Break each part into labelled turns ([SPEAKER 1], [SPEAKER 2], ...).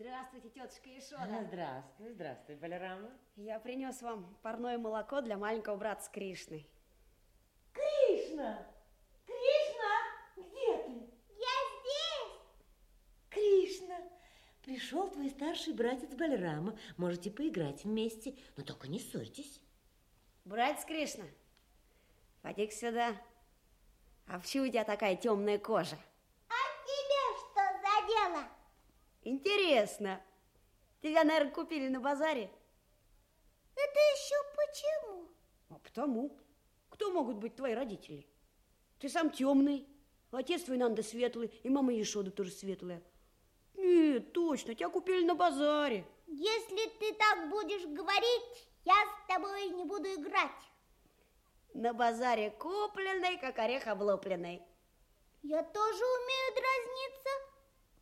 [SPEAKER 1] Здравствуйте, тетушка Ишода.
[SPEAKER 2] Здравствуй, здравствуй, Балерама.
[SPEAKER 1] Я принес вам парное молоко для маленького брата с Кришной.
[SPEAKER 3] Кришна! Кришна! Где ты?
[SPEAKER 4] Я здесь!
[SPEAKER 3] Кришна! Пришел твой старший братец Балерама. Можете поиграть вместе, но только не ссорьтесь.
[SPEAKER 1] Братец Кришна, поди сюда. А почему у тебя такая темная кожа?
[SPEAKER 4] А тебе что за дело?
[SPEAKER 1] Интересно. Тебя, наверное, купили на базаре?
[SPEAKER 4] Это еще почему?
[SPEAKER 1] А потому. Кто могут быть твои родители? Ты сам темный, отец твой Нанда светлый, и мама Ешода тоже светлая. Нет, точно, тебя купили на базаре.
[SPEAKER 4] Если ты так будешь говорить, я с тобой не буду играть.
[SPEAKER 1] На базаре купленный, как орех облупленный.
[SPEAKER 4] Я тоже умею дразниться,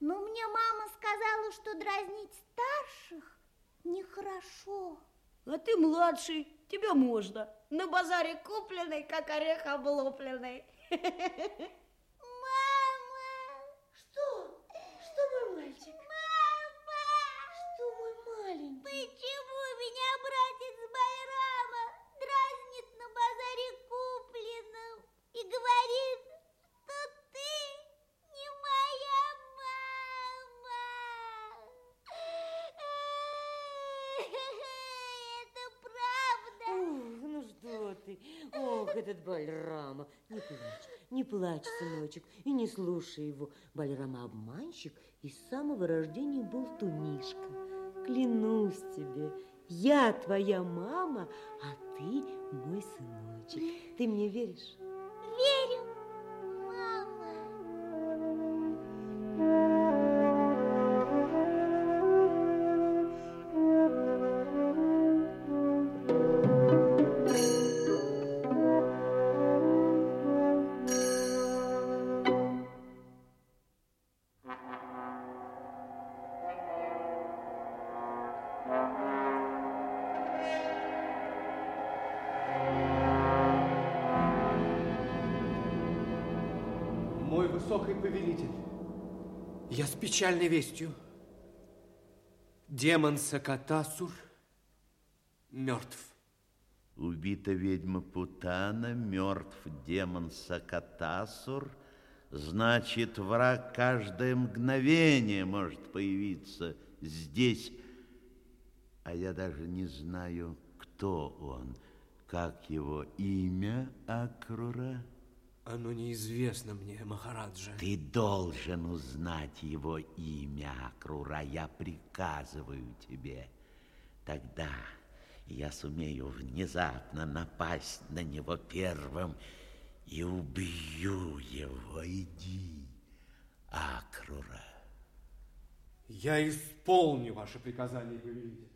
[SPEAKER 4] но мне мама сказала, что дразнить старших нехорошо.
[SPEAKER 1] А ты младший, тебе можно. На базаре купленный, как орех облупленный.
[SPEAKER 4] ты?
[SPEAKER 3] Ох, этот Бальрама. Не плачь, не плачь, сыночек, и не слушай его. Бальрама обманщик и с самого рождения был тунишка. Клянусь тебе, я твоя мама, а ты мой сыночек. Ты мне веришь?
[SPEAKER 5] Мой высокий повелитель, я с печальной вестью. Демон Сакатасур мертв.
[SPEAKER 6] Убита ведьма Путана, мертв демон Сакатасур. Значит, враг каждое мгновение может появиться здесь. А я даже не знаю, кто он, как его имя Акрура.
[SPEAKER 5] Оно неизвестно мне, Махараджа.
[SPEAKER 6] Ты должен узнать его имя, Акрура. Я приказываю тебе. Тогда я сумею внезапно напасть на него первым и убью его. Иди, Акрура.
[SPEAKER 5] Я исполню ваше приказание, повелитель.